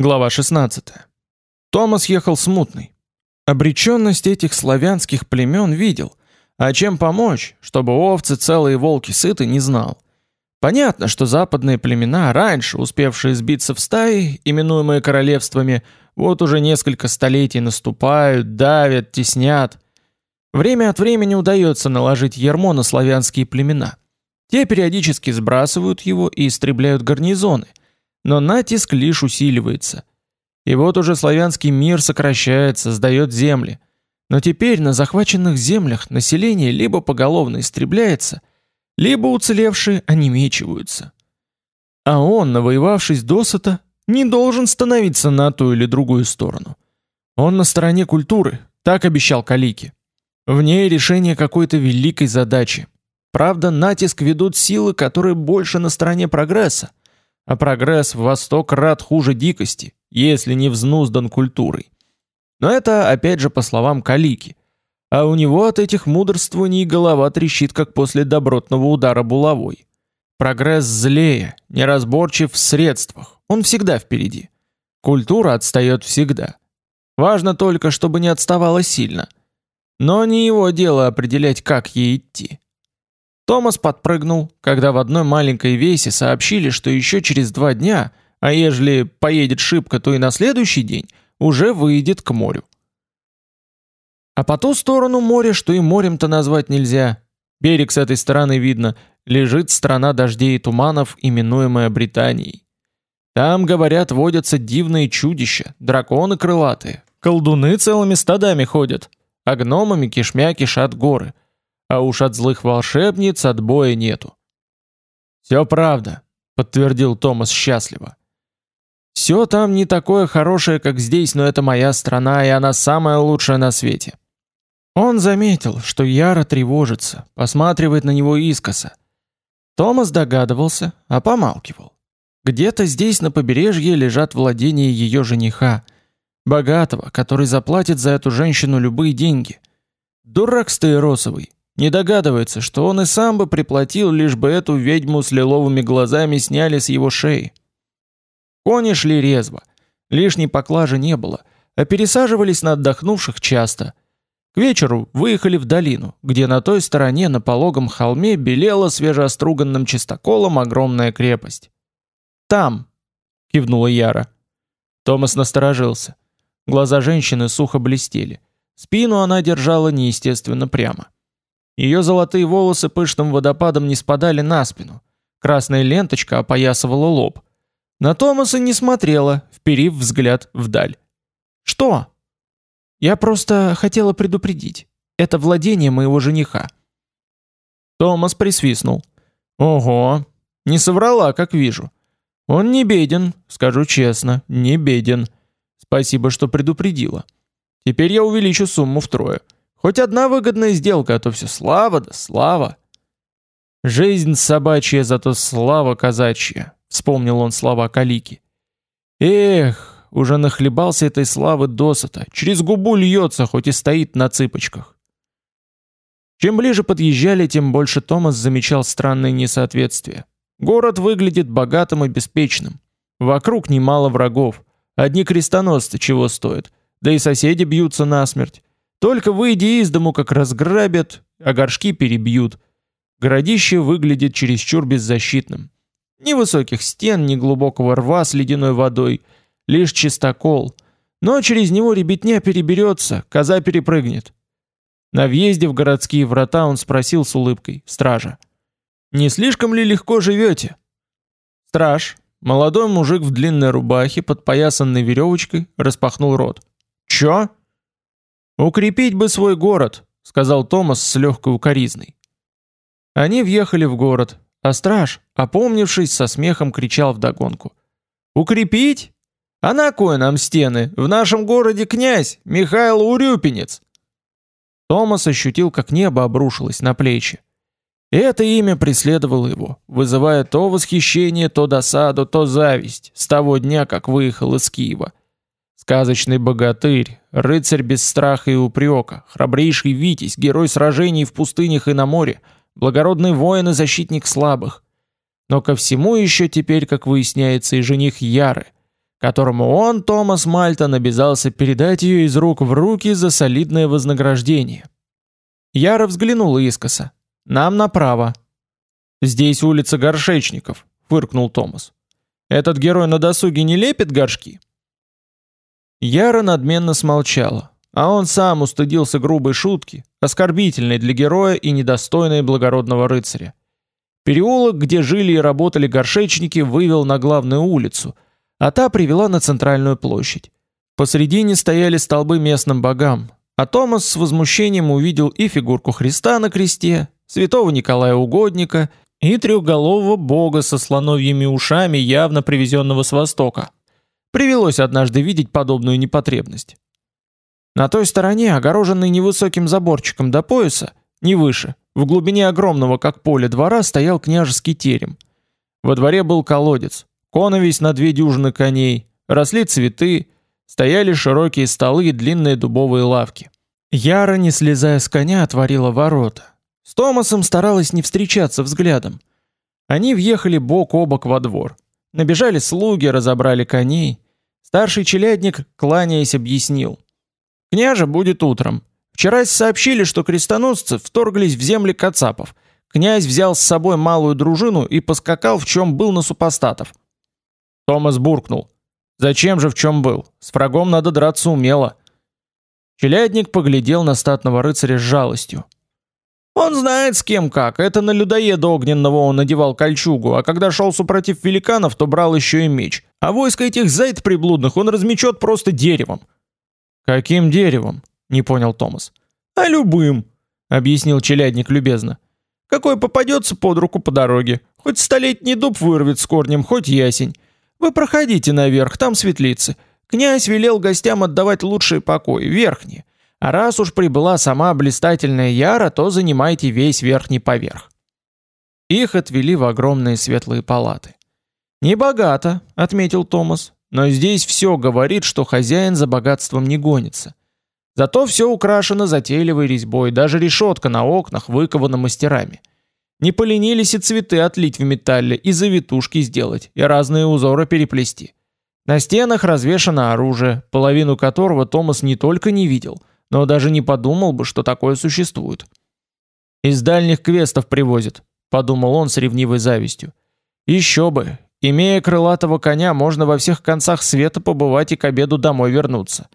Глава 16. Томас ехал смутный. Обреченность этих славянских племен видел, а чем помочь, чтобы овцы целые волки сыты, не знал. Понятно, что западные племена, раньше успевшие сбиться в стаи, именуемые королевствами, вот уже несколько столетий наступают, давят, теснят. Время от времени удается наложить ярмо на славянские племена. Те периодически сбрасывают его и истребляют гарнизоны, но натиск лишь усиливается. И вот уже славянский мир сокращается, сдает земли. Но теперь на захваченных землях население либо поголовно истребляется, либо уцелевшие онемечиваются. А он, навоевавшись досыта, не должен становиться на ту или другую сторону. Он на стороне культуры, так обещал Калики. В ней решение какой-то великой задачи. Правда, натиск ведут силы, которые больше на стороне прогресса, а прогресс в восток рад хуже дикости, если не взнуздан культурой. Но это опять же по словам Калики. А у него от этих мудрствований голова трещит, как после добротного удара булавой. Прогресс злее, неразборчив в средствах, он всегда впереди. Культура отстает всегда. Важно только, чтобы не отставала сильно. Но не его дело определять, как ей идти. Томас подпрыгнул, когда в одной маленькой весе сообщили, что еще через два дня, а ежели поедет шибко, то и на следующий день, уже выйдет к морю. А по ту сторону моря, что и морем-то назвать нельзя, берег с этой стороны видно, лежит страна дождей и туманов, именуемая Британией. Там, говорят, водятся дивные чудища, драконы крылатые, колдуны целыми стадами ходят, а гномами кишмя кишат горы — а уж от злых волшебниц отбоя нету. Все правда, подтвердил Томас счастливо. Все там не такое хорошее, как здесь, но это моя страна, и она самая лучшая на свете. Он заметил, что Яра тревожится, посматривает на него искоса. Томас догадывался, а помалкивал. Где-то здесь на побережье лежат владения ее жениха, богатого, который заплатит за эту женщину любые деньги. Дурак стаиросовый, не догадывается, что он и сам бы приплатил, лишь бы эту ведьму с лиловыми глазами сняли с его шеи. Кони шли резво, лишней поклажи не было, а пересаживались на отдохнувших часто. К вечеру выехали в долину, где на той стороне на пологом холме белела свежеоструганным чистоколом огромная крепость. «Там!» — кивнула Яра. Томас насторожился. Глаза женщины сухо блестели. Спину она держала неестественно прямо. Ее золотые волосы пышным водопадом не спадали на спину. Красная ленточка опоясывала лоб. На Томаса не смотрела, вперив взгляд вдаль. «Что?» «Я просто хотела предупредить. Это владение моего жениха». Томас присвистнул. «Ого, не соврала, как вижу. Он не беден, скажу честно, не беден. Спасибо, что предупредила. Теперь я увеличу сумму втрое». Хоть одна выгодная сделка, а то все слава да слава. Жизнь собачья, зато слава казачья, вспомнил он слова Калики. Эх, уже нахлебался этой славы досыта, через губу льется, хоть и стоит на цыпочках. Чем ближе подъезжали, тем больше Томас замечал странные несоответствия. Город выглядит богатым и беспечным. Вокруг немало врагов. Одни крестоносцы чего стоят, да и соседи бьются насмерть. Только выйди из дому, как разграбят, а горшки перебьют. Городище выглядит чересчур беззащитным. Ни высоких стен, ни глубокого рва с ледяной водой, лишь чистокол. Но через него ребятня переберется, коза перепрыгнет. На въезде в городские врата он спросил с улыбкой стража: "Не слишком ли легко живете?" Страж, молодой мужик в длинной рубахе, подпоясанной веревочкой, распахнул рот. "Чё?" Укрепить бы свой город, сказал Томас с легкой укоризной. Они въехали в город, а страж, опомнившись, со смехом кричал вдогонку: "Укрепить? А на кое нам стены? В нашем городе князь Михаил Урюпинец". Томас ощутил, как небо обрушилось на плечи. Это имя преследовало его, вызывая то восхищение, то досаду, то зависть с того дня, как выехал из Киева. Сказочный богатырь, рыцарь без страха и упрека, храбрейший витязь, герой сражений в пустынях и на море, благородный воин и защитник слабых. Но ко всему еще теперь, как выясняется, и жених Яры, которому он, Томас Мальтон, обязался передать ее из рук в руки за солидное вознаграждение. Яра взглянул искоса. «Нам направо». «Здесь улица Горшечников», — фыркнул Томас. «Этот герой на досуге не лепит горшки?» Яра надменно смолчала, а он сам устыдился грубой шутки, оскорбительной для героя и недостойной благородного рыцаря. Переулок, где жили и работали горшечники, вывел на главную улицу, а та привела на центральную площадь. Посредине стояли столбы местным богам, а Томас с возмущением увидел и фигурку Христа на кресте, святого Николая Угодника и трехголового бога со слоновьими ушами, явно привезенного с Востока. Привелось однажды видеть подобную непотребность. На той стороне, огороженной невысоким заборчиком до пояса, не выше, в глубине огромного, как поле двора, стоял княжеский терем. Во дворе был колодец, коновесь на две дюжины коней, росли цветы, стояли широкие столы и длинные дубовые лавки. Яра, не слезая с коня, отворила ворота. С Томасом старалась не встречаться взглядом. Они въехали бок о бок во двор. Набежали слуги, разобрали коней. Старший челядник, кланяясь, объяснил. «Княже будет утром. Вчера сообщили, что крестоносцы вторглись в земли кацапов. Князь взял с собой малую дружину и поскакал в чем был на супостатов. Томас буркнул: "Зачем же в чем был? С врагом надо драться умело". Челядник поглядел на статного рыцаря с жалостью. Он знает с кем как. Это на людоеда огненного он надевал кольчугу, а когда шел супротив великанов, то брал еще и меч. А войско этих зайд приблудных он размечет просто деревом. Каким деревом? не понял Томас. А любым, объяснил челядник любезно. Какой попадется под руку по дороге. Хоть столетний дуб вырвет с корнем, хоть ясень. Вы проходите наверх, там светлицы. Князь велел гостям отдавать лучшие покои, верхние. А раз уж прибыла сама блистательная Яра, то занимайте весь верхний поверх. Их отвели в огромные светлые палаты. Не богато, отметил Томас, но здесь все говорит, что хозяин за богатством не гонится. Зато все украшено затейливой резьбой, даже решетка на окнах выкована мастерами. Не поленились и цветы отлить в металле, и завитушки сделать, и разные узоры переплести. На стенах развешано оружие, половину которого Томас не только не видел, но даже не подумал бы, что такое существует. Из дальних квестов привозят, подумал он с ревнивой завистью. Еще бы, имея крылатого коня, можно во всех концах света побывать и к обеду домой вернуться.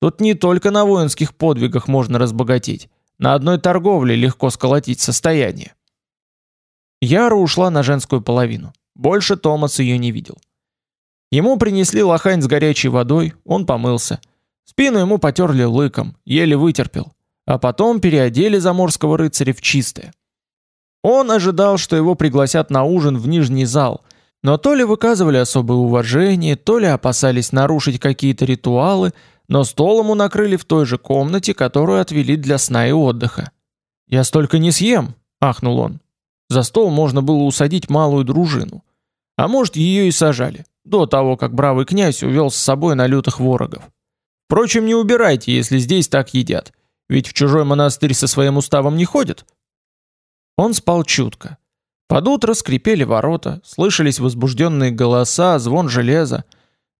Тут не только на воинских подвигах можно разбогатеть, на одной торговле легко сколотить состояние. Яра ушла на женскую половину. Больше Томас ее не видел. Ему принесли лохань с горячей водой, он помылся. Спину ему потерли лыком, еле вытерпел, а потом переодели заморского рыцаря в чистое. Он ожидал, что его пригласят на ужин в нижний зал, но то ли выказывали особое уважение, то ли опасались нарушить какие-то ритуалы, но стол ему накрыли в той же комнате, которую отвели для сна и отдыха. «Я столько не съем!» – ахнул он. За стол можно было усадить малую дружину. А может, ее и сажали, до того, как бравый князь увел с собой на лютых ворогов. Впрочем, не убирайте, если здесь так едят, ведь в чужой монастырь со своим уставом не ходят. Он спал чутко. Под утро скрипели ворота, слышались возбужденные голоса, звон железа.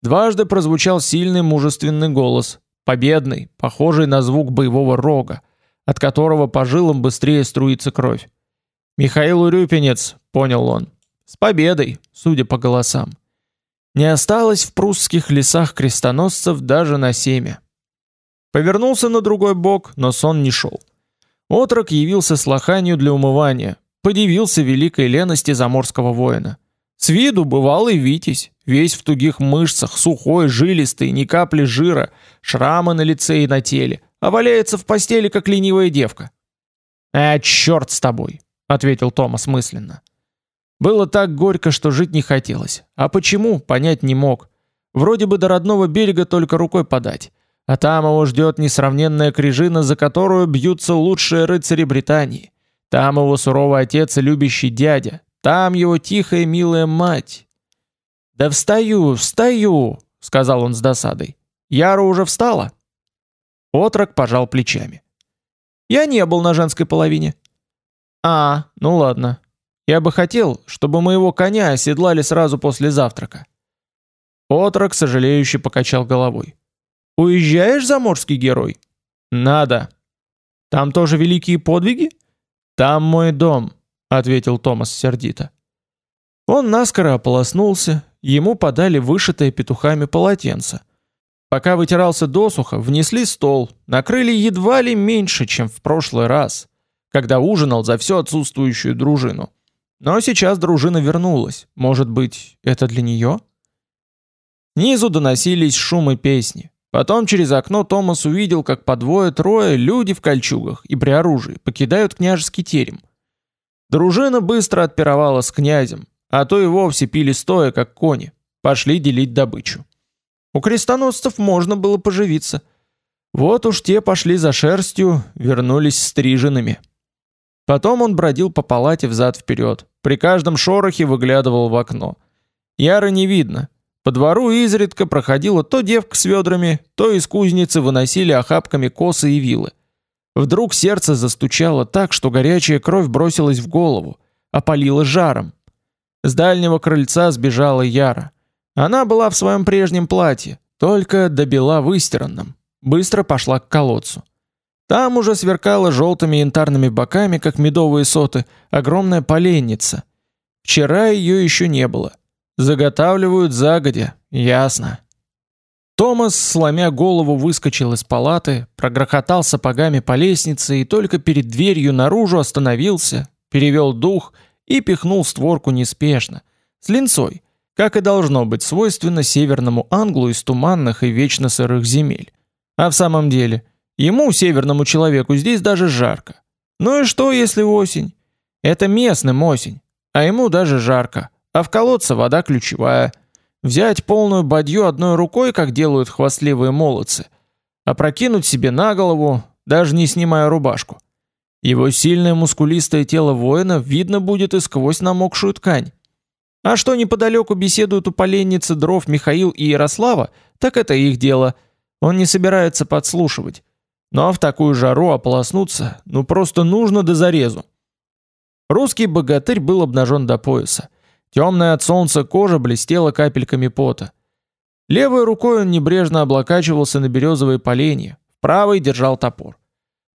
Дважды прозвучал сильный мужественный голос, победный, похожий на звук боевого рога, от которого по жилам быстрее струится кровь. «Михаил Урюпинец», — понял он, — «с победой, судя по голосам». Не осталось в прусских лесах крестоносцев даже на семя. Повернулся на другой бок, но сон не шел. Отрок явился с лоханью для умывания, подивился великой лености заморского воина. С виду бывалый витязь, весь в тугих мышцах, сухой, жилистый, ни капли жира, шрамы на лице и на теле, а валяется в постели, как ленивая девка. «А, черт с тобой!» — ответил Томас мысленно. Было так горько, что жить не хотелось. А почему, понять не мог. Вроде бы до родного берега только рукой подать. А там его ждет несравненная крижина, за которую бьются лучшие рыцари Британии. Там его суровый отец и любящий дядя, там его тихая милая мать. «Да встаю, встаю!» — сказал он с досадой. «Яра уже встала?» Отрок пожал плечами. «Я не был на женской половине». «А, ну ладно. Я бы хотел, чтобы моего коня оседлали сразу после завтрака». Отрок сожалеюще покачал головой. Уезжаешь, заморский герой? Надо. Там тоже великие подвиги? Там мой дом, ответил Томас сердито. Он наскоро ополоснулся, ему подали вышитое петухами полотенце. Пока вытирался досуха, внесли стол, накрыли едва ли меньше, чем в прошлый раз, когда ужинал за всю отсутствующую дружину. Но сейчас дружина вернулась. Может быть, это для нее? Низу доносились шумы песни. Потом через окно Томас увидел, как по двое-трое люди в кольчугах и при оружии покидают княжеский терем. Дружина быстро отпировала с князем, а то и вовсе пили стоя, как кони. Пошли делить добычу. У крестоносцев можно было поживиться. Вот уж те пошли за шерстью, вернулись стриженными. Потом он бродил по палате взад-вперед. При каждом шорохе выглядывал в окно. Яра не видно. По двору изредка проходила то девка с ведрами, то из кузницы выносили охапками косы и вилы. Вдруг сердце застучало так, что горячая кровь бросилась в голову, опалила жаром. С дальнего крыльца сбежала Яра. Она была в своем прежнем платье, только до бела выстиранном. Быстро пошла к колодцу. Там уже сверкала желтыми янтарными боками, как медовые соты, огромная поленница. Вчера ее еще не было. Заготавливают загодя, ясно. Томас, сломя голову, выскочил из палаты, прогрохотал сапогами по лестнице и только перед дверью наружу остановился, перевел дух и пихнул створку неспешно, с линцой, как и должно быть свойственно северному англу из туманных и вечно сырых земель. А в самом деле, ему, северному человеку, здесь даже жарко. Ну и что, если осень? Это местным осень, а ему даже жарко, а в колодце вода ключевая. Взять полную бадью одной рукой, как делают хвастливые молодцы, опрокинуть себе на голову, даже не снимая рубашку. Его сильное мускулистое тело воина видно будет и сквозь намокшую ткань. А что неподалеку беседуют у поленницы дров Михаил и Ярослава, так это их дело. Он не собирается подслушивать. Но в такую жару ополоснуться, ну просто нужно до зарезу. Русский богатырь был обнажен до пояса. Темная от солнца кожа блестела капельками пота. Левой рукой он небрежно облокачивался на березовые поленья, правой держал топор.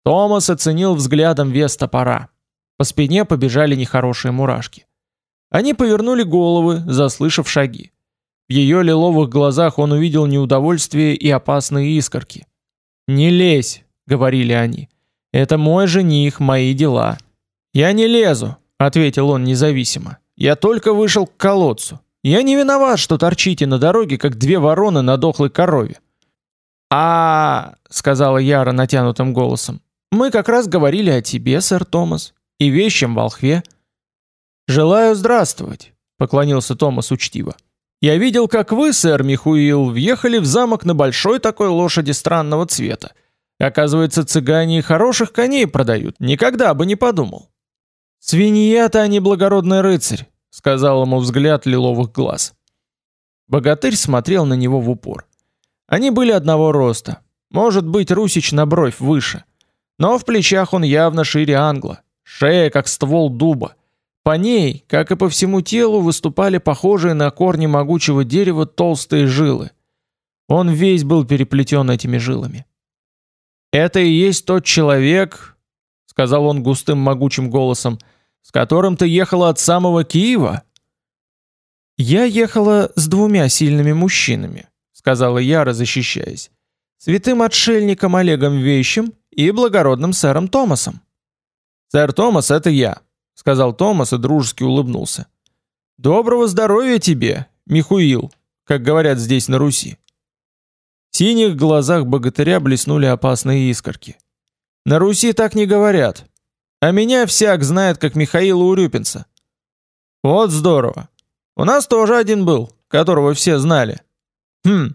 Томас оценил взглядом вес топора. По спине побежали нехорошие мурашки. Они повернули головы, заслышав шаги. В ее лиловых глазах он увидел неудовольствие и опасные искорки. «Не лезь», — говорили они. «Это мой жених, мои дела». «Я не лезу», — ответил он независимо. «Я только вышел к колодцу. Я не виноват, что торчите на дороге, как две вороны на дохлой корове». «А, -а, сказала Яра натянутым голосом, мы как раз говорили о тебе, сэр Томас, и вещем волхве. Желаю здравствовать, поклонился Томас учтиво. Я видел, как вы, сэр Михуил, въехали в замок на большой такой лошади странного цвета. Оказывается, цыгане и хороших коней продают. Никогда бы не подумал. Свинья-то, а не благородный рыцарь, сказал ему взгляд лиловых глаз. Богатырь смотрел на него в упор. Они были одного роста. Может быть, Русич на бровь выше. Но в плечах он явно шире англа, шея как ствол дуба. По ней, как и по всему телу, выступали похожие на корни могучего дерева толстые жилы. Он весь был переплетен этими жилами. «Это и есть тот человек», — сказал он густым могучим голосом, «с которым ты ехала от самого Киева?» «Я ехала с двумя сильными мужчинами», — сказала Яра, защищаясь. «Святым отшельником Олегом Вещим и благородным сэром Томасом. Сэр Томас это я, сказал Томас и дружески улыбнулся. Доброго здоровья тебе, Михуил, как говорят здесь на Руси. В синих глазах богатыря блеснули опасные искорки. На Руси так не говорят. А меня всяк знает как Михаила Урюпинца. Вот здорово. У нас тоже один был, которого все знали. Хм.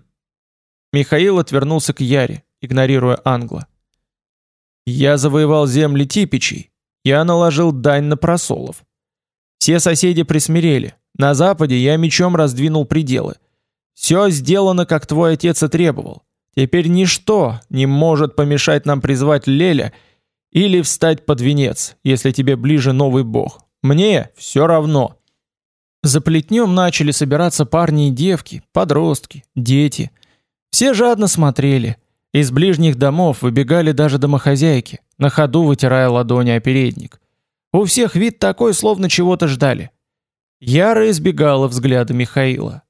Михаил отвернулся к Яре, игнорируя Англа. Я завоевал земли типичей. Я наложил дань на просолов. Все соседи присмирели. На западе я мечом раздвинул пределы. Все сделано, как твой отец и требовал. Теперь ничто не может помешать нам призвать Леля или встать под венец, если тебе ближе новый бог. Мне все равно. За плетнем начали собираться парни и девки, подростки, дети. Все жадно смотрели. Из ближних домов выбегали даже домохозяйки, на ходу вытирая ладони о передник. У всех вид такой, словно чего-то ждали. Яра избегала взгляда Михаила.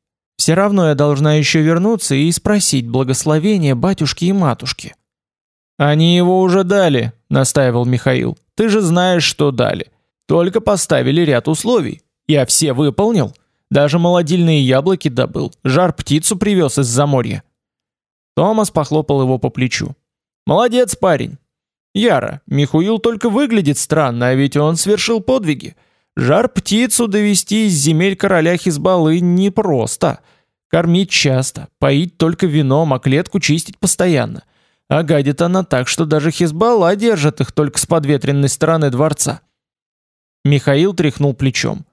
Все равно я должна еще вернуться и спросить благословения батюшки и матушки. Они его уже дали, настаивал Михаил. Ты же знаешь, что дали. Только поставили ряд условий. Я все выполнил. Даже молодильные яблоки добыл, жар птицу привез из Заморья. Томас похлопал его по плечу. Молодец, парень. Яра, Михуил только выглядит странно, а ведь он совершил подвиги. Жар птицу довести из земель короля Хизбаллы непросто. Кормить часто, поить только вином, а клетку чистить постоянно. А гадит она так, что даже Хизбалла держит их только с подветренной стороны дворца. Михаил тряхнул плечом.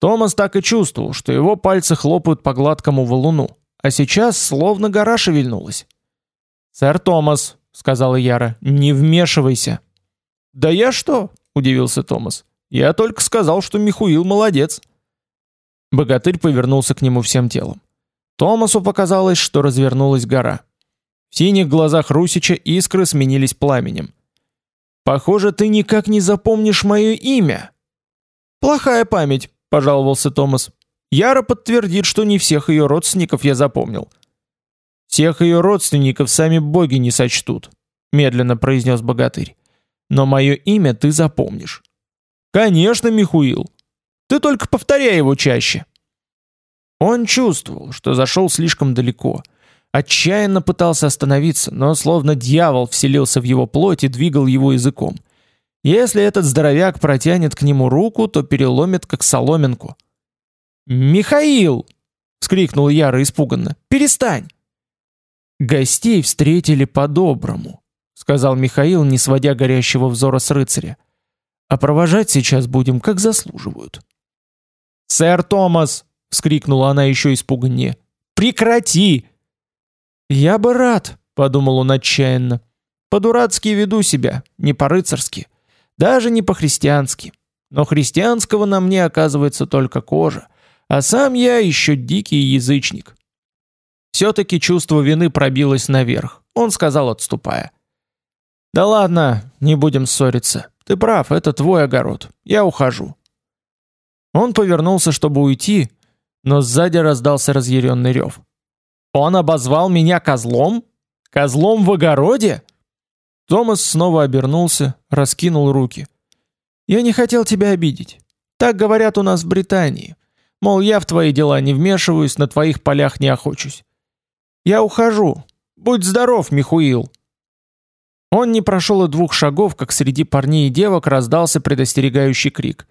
Томас так и чувствовал, что его пальцы хлопают по гладкому валуну а сейчас словно гора шевельнулась. «Сэр Томас», — сказала Яра, — «не вмешивайся». «Да я что?» — удивился Томас. «Я только сказал, что Михуил молодец». Богатырь повернулся к нему всем телом. Томасу показалось, что развернулась гора. В синих глазах Русича искры сменились пламенем. «Похоже, ты никак не запомнишь мое имя». «Плохая память», — пожаловался Томас. Яра подтвердит, что не всех ее родственников я запомнил. Всех ее родственников сами боги не сочтут, медленно произнес богатырь. Но мое имя ты запомнишь. Конечно, Михуил. Ты только повторяй его чаще. Он чувствовал, что зашел слишком далеко. Отчаянно пытался остановиться, но словно дьявол вселился в его плоть и двигал его языком. Если этот здоровяк протянет к нему руку, то переломит как соломинку. «Михаил!» — вскрикнул Яра испуганно. «Перестань!» «Гостей встретили по-доброму», — сказал Михаил, не сводя горящего взора с рыцаря. «А провожать сейчас будем, как заслуживают». «Сэр Томас!» — вскрикнула она еще испуганнее. «Прекрати!» «Я бы рад», — подумал он отчаянно. «По-дурацки веду себя, не по-рыцарски, даже не по-христиански. Но христианского на мне оказывается только кожа, а сам я еще дикий язычник. Все-таки чувство вины пробилось наверх. Он сказал, отступая. «Да ладно, не будем ссориться. Ты прав, это твой огород. Я ухожу». Он повернулся, чтобы уйти, но сзади раздался разъяренный рев. «Он обозвал меня козлом? Козлом в огороде?» Томас снова обернулся, раскинул руки. «Я не хотел тебя обидеть. Так говорят у нас в Британии. Мол, я в твои дела не вмешиваюсь, на твоих полях не охочусь. Я ухожу. Будь здоров, Михуил. Он не прошел и двух шагов, как среди парней и девок раздался предостерегающий крик.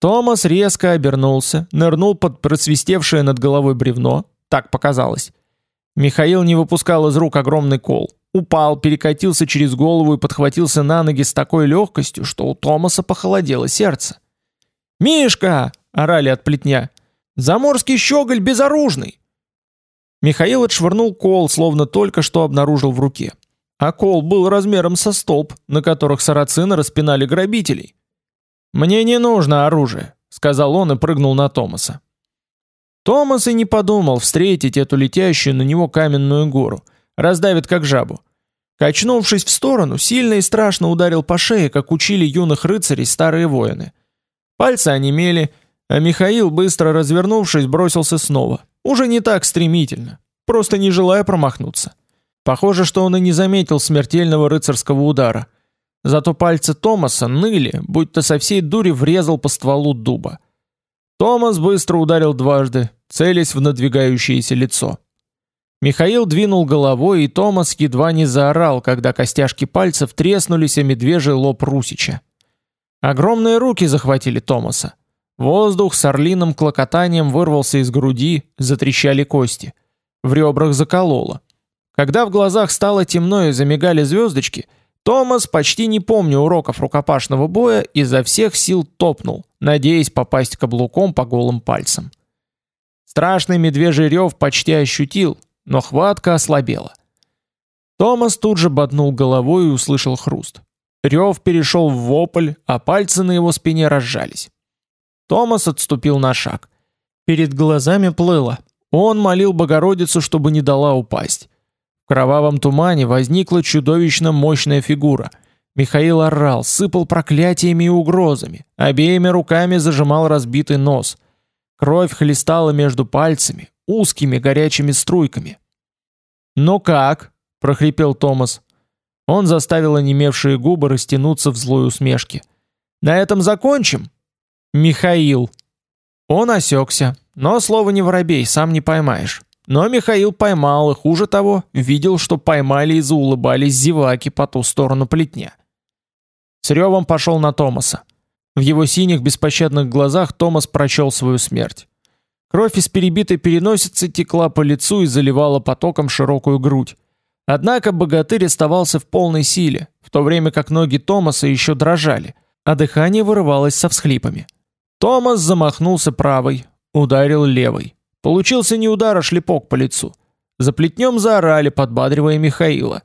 Томас резко обернулся, нырнул под просвистевшее над головой бревно, так показалось. Михаил не выпускал из рук огромный кол. Упал, перекатился через голову и подхватился на ноги с такой легкостью, что у Томаса похолодело сердце. «Мишка!» — орали от плетня. Заморский щеголь безоружный!» Михаил отшвырнул кол, словно только что обнаружил в руке. А кол был размером со столб, на которых сарацины распинали грабителей. «Мне не нужно оружие», — сказал он и прыгнул на Томаса. Томас и не подумал встретить эту летящую на него каменную гору, раздавит как жабу. Качнувшись в сторону, сильно и страшно ударил по шее, как учили юных рыцарей старые воины. Пальцы онемели, а Михаил, быстро развернувшись, бросился снова. Уже не так стремительно, просто не желая промахнуться. Похоже, что он и не заметил смертельного рыцарского удара. Зато пальцы Томаса ныли, будто со всей дури врезал по стволу дуба. Томас быстро ударил дважды, целясь в надвигающееся лицо. Михаил двинул головой, и Томас едва не заорал, когда костяшки пальцев треснулись о медвежий лоб Русича. Огромные руки захватили Томаса. Воздух с орлиным клокотанием вырвался из груди, затрещали кости. В ребрах закололо. Когда в глазах стало темно и замигали звездочки, Томас, почти не помня уроков рукопашного боя, изо всех сил топнул, надеясь попасть каблуком по голым пальцам. Страшный медвежий рев почти ощутил, но хватка ослабела. Томас тут же боднул головой и услышал хруст. Рев перешел в вопль, а пальцы на его спине разжались. Томас отступил на шаг. Перед глазами плыло. Он молил Богородицу, чтобы не дала упасть. В кровавом тумане возникла чудовищно мощная фигура. Михаил орал, сыпал проклятиями и угрозами, обеими руками зажимал разбитый нос. Кровь хлестала между пальцами, узкими горячими струйками. "Ну как?" прохрипел Томас. Он заставил онемевшие губы растянуться в злой усмешке. "На этом закончим?" Михаил. Он осекся, но слово не воробей, сам не поймаешь. Но Михаил поймал и хуже того, видел, что поймали и заулыбались зеваки по ту сторону плетня. С ревом пошел на Томаса. В его синих беспощадных глазах Томас прочел свою смерть. Кровь из перебитой переносицы текла по лицу и заливала потоком широкую грудь. Однако богатырь оставался в полной силе, в то время как ноги Томаса еще дрожали, а дыхание вырывалось со всхлипами. Томас замахнулся правой, ударил левой. Получился не удар, а шлепок по лицу. За плетнем заорали, подбадривая Михаила.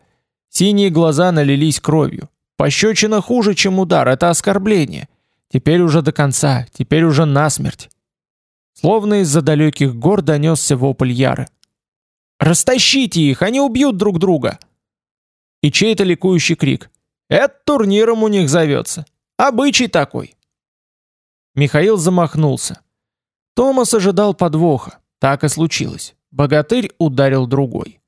Синие глаза налились кровью. Пощечина хуже, чем удар, это оскорбление. Теперь уже до конца, теперь уже насмерть. Словно из-за далеких гор донесся вопль Яры. «Растащите их, они убьют друг друга!» И чей-то ликующий крик. «Это турниром у них зовется. Обычай такой!» Михаил замахнулся. Томас ожидал подвоха. Так и случилось. Богатырь ударил другой.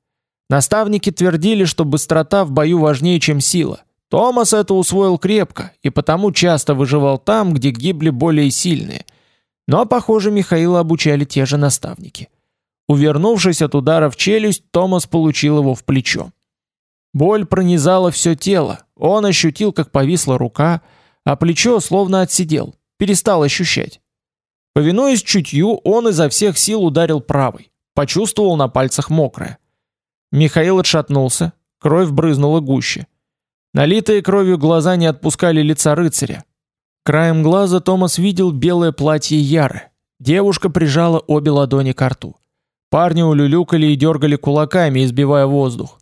Наставники твердили, что быстрота в бою важнее, чем сила. Томас это усвоил крепко и потому часто выживал там, где гибли более сильные. Но, похоже, Михаила обучали те же наставники. Увернувшись от удара в челюсть, Томас получил его в плечо. Боль пронизала все тело. Он ощутил, как повисла рука, а плечо словно отсидел, перестал ощущать. Повинуясь чутью, он изо всех сил ударил правой. Почувствовал на пальцах мокрое. Михаил отшатнулся, кровь брызнула гуще. Налитые кровью глаза не отпускали лица рыцаря. Краем глаза Томас видел белое платье Яры. Девушка прижала обе ладони к рту. Парни улюлюкали и дергали кулаками, избивая воздух.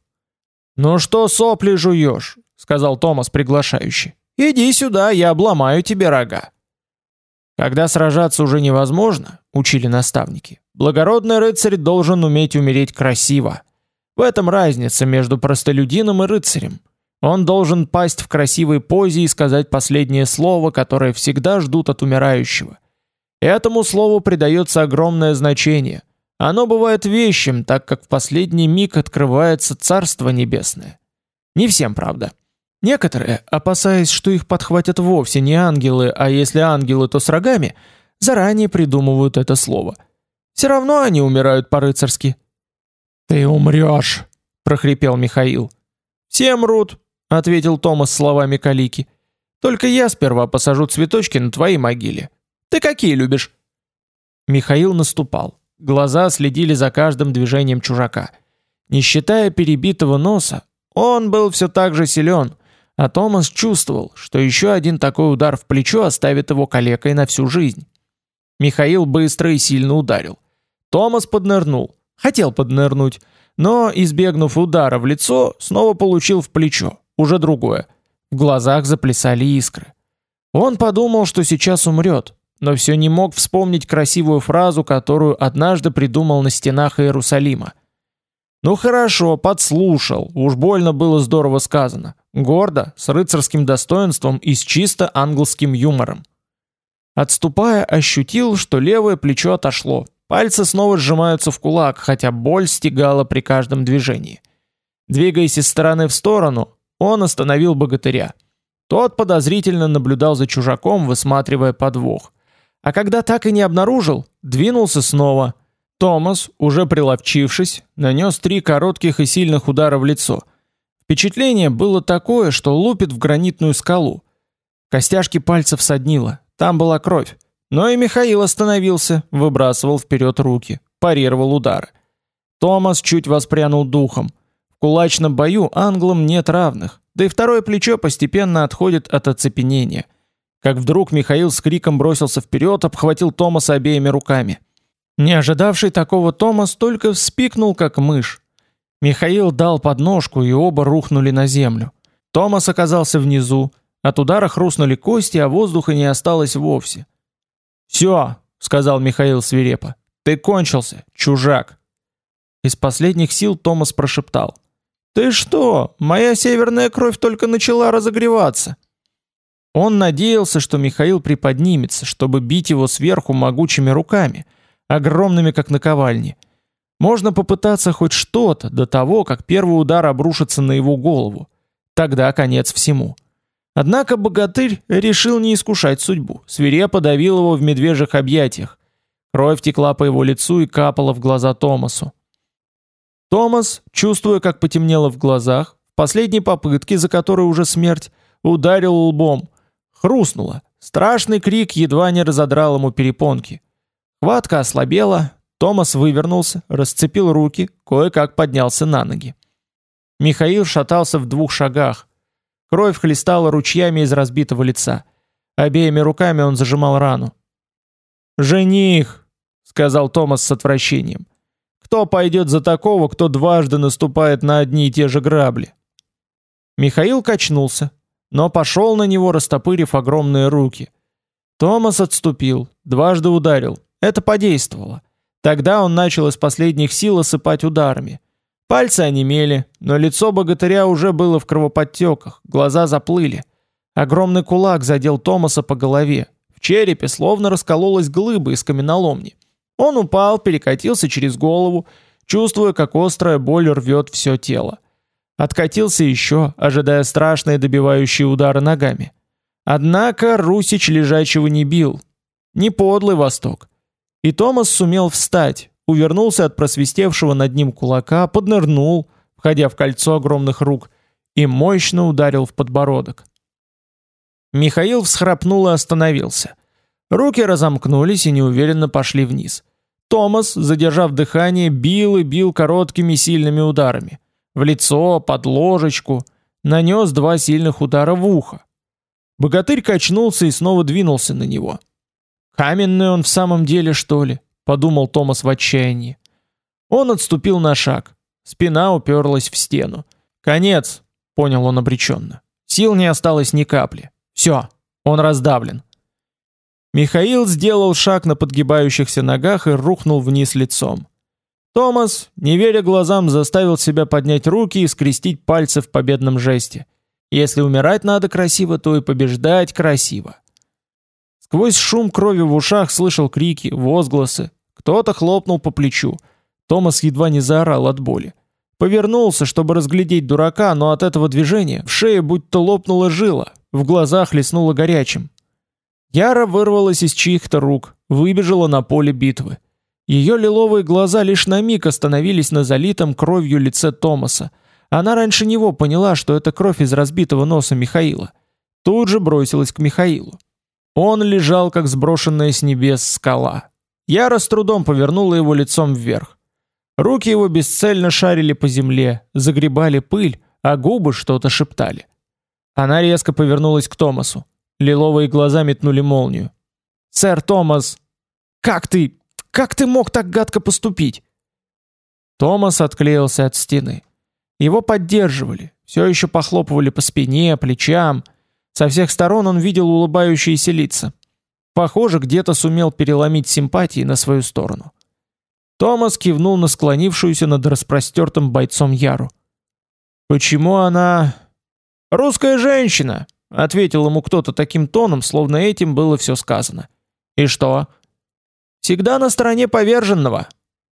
«Ну что сопли жуешь?» — сказал Томас приглашающе. «Иди сюда, я обломаю тебе рога». Когда сражаться уже невозможно, учили наставники, благородный рыцарь должен уметь умереть красиво. В этом разница между простолюдином и рыцарем. Он должен пасть в красивой позе и сказать последнее слово, которое всегда ждут от умирающего. Этому слову придается огромное значение. Оно бывает вещим, так как в последний миг открывается Царство Небесное. Не всем, правда. Некоторые, опасаясь, что их подхватят вовсе не ангелы, а если ангелы, то с рогами, заранее придумывают это слово. Все равно они умирают по-рыцарски. «Ты умрешь!» — прохрипел Михаил. «Все мрут», — ответил Томас словами Калики. «Только я сперва посажу цветочки на твоей могиле. Ты какие любишь?» Михаил наступал. Глаза следили за каждым движением чужака. Не считая перебитого носа, он был все так же силен — а Томас чувствовал, что еще один такой удар в плечо оставит его калекой на всю жизнь. Михаил быстро и сильно ударил. Томас поднырнул. Хотел поднырнуть, но, избегнув удара в лицо, снова получил в плечо, уже другое. В глазах заплясали искры. Он подумал, что сейчас умрет, но все не мог вспомнить красивую фразу, которую однажды придумал на стенах Иерусалима. Ну хорошо, подслушал, уж больно было здорово сказано. Гордо, с рыцарским достоинством и с чисто английским юмором. Отступая, ощутил, что левое плечо отошло. Пальцы снова сжимаются в кулак, хотя боль стегала при каждом движении. Двигаясь из стороны в сторону, он остановил богатыря. Тот подозрительно наблюдал за чужаком, высматривая подвох. А когда так и не обнаружил, двинулся снова. Томас, уже приловчившись, нанес три коротких и сильных удара в лицо – Впечатление было такое, что лупит в гранитную скалу. Костяшки пальцев соднило, там была кровь. Но и Михаил остановился, выбрасывал вперед руки, парировал удары. Томас чуть воспрянул духом. В кулачном бою англам нет равных, да и второе плечо постепенно отходит от оцепенения. Как вдруг Михаил с криком бросился вперед, обхватил Томаса обеими руками. Не ожидавший такого Томас только вспикнул, как мышь. Михаил дал подножку, и оба рухнули на землю. Томас оказался внизу. От удара хрустнули кости, а воздуха не осталось вовсе. «Все», — сказал Михаил свирепо, Ты кончился, чужак. Из последних сил Томас прошептал: "Ты что? Моя северная кровь только начала разогреваться". Он надеялся, что Михаил приподнимется, чтобы бить его сверху могучими руками, огромными как наковальни. Можно попытаться хоть что-то до того, как первый удар обрушится на его голову. Тогда конец всему. Однако богатырь решил не искушать судьбу, свирепо давил его в медвежьих объятиях. Кровь текла по его лицу и капала в глаза Томасу. Томас, чувствуя, как потемнело в глазах, в последней попытке, за которой уже смерть, ударил лбом. Хрустнуло. Страшный крик едва не разодрал ему перепонки. Хватка ослабела, Томас вывернулся, расцепил руки, кое-как поднялся на ноги. Михаил шатался в двух шагах. Кровь хлестала ручьями из разбитого лица. Обеими руками он зажимал рану. «Жених!» — сказал Томас с отвращением. «Кто пойдет за такого, кто дважды наступает на одни и те же грабли?» Михаил качнулся, но пошел на него, растопырив огромные руки. Томас отступил, дважды ударил. Это подействовало. Тогда он начал из последних сил осыпать ударами. Пальцы онемели, но лицо богатыря уже было в кровоподтеках, глаза заплыли. Огромный кулак задел Томаса по голове. В черепе словно раскололась глыба из каменоломни. Он упал, перекатился через голову, чувствуя, как острая боль рвет все тело. Откатился еще, ожидая страшные добивающие удары ногами. Однако Русич лежачего не бил. Не подлый восток. И Томас сумел встать, увернулся от просвистевшего над ним кулака, поднырнул, входя в кольцо огромных рук, и мощно ударил в подбородок. Михаил всхрапнул и остановился. Руки разомкнулись и неуверенно пошли вниз. Томас, задержав дыхание, бил и бил короткими сильными ударами. В лицо, под ложечку. Нанес два сильных удара в ухо. Богатырь качнулся и снова двинулся на него. Каменный он в самом деле, что ли? подумал Томас в отчаянии. Он отступил на шаг. Спина уперлась в стену. Конец, понял он обреченно. Сил не осталось ни капли. Все, он раздавлен. Михаил сделал шаг на подгибающихся ногах и рухнул вниз лицом. Томас, не веря глазам, заставил себя поднять руки и скрестить пальцы в победном жесте. Если умирать надо красиво, то и побеждать красиво. Сквозь шум крови в ушах слышал крики, возгласы. Кто-то хлопнул по плечу. Томас едва не заорал от боли. Повернулся, чтобы разглядеть дурака, но от этого движения в шее будто лопнула жила, в глазах леснуло горячим. Яра вырвалась из чьих-то рук, выбежала на поле битвы. Ее лиловые глаза лишь на миг остановились на залитом кровью лице Томаса. Она раньше него поняла, что это кровь из разбитого носа Михаила. Тут же бросилась к Михаилу. Он лежал, как сброшенная с небес скала. Яра с трудом повернула его лицом вверх. Руки его бесцельно шарили по земле, загребали пыль, а губы что-то шептали. Она резко повернулась к Томасу. Лиловые глаза метнули молнию. «Сэр Томас! Как ты... как ты мог так гадко поступить?» Томас отклеился от стены. Его поддерживали, все еще похлопывали по спине, плечам, со всех сторон он видел улыбающиеся лица. Похоже, где-то сумел переломить симпатии на свою сторону. Томас кивнул на склонившуюся над распростертым бойцом Яру. «Почему она...» «Русская женщина!» — ответил ему кто-то таким тоном, словно этим было все сказано. «И что?» «Всегда на стороне поверженного»,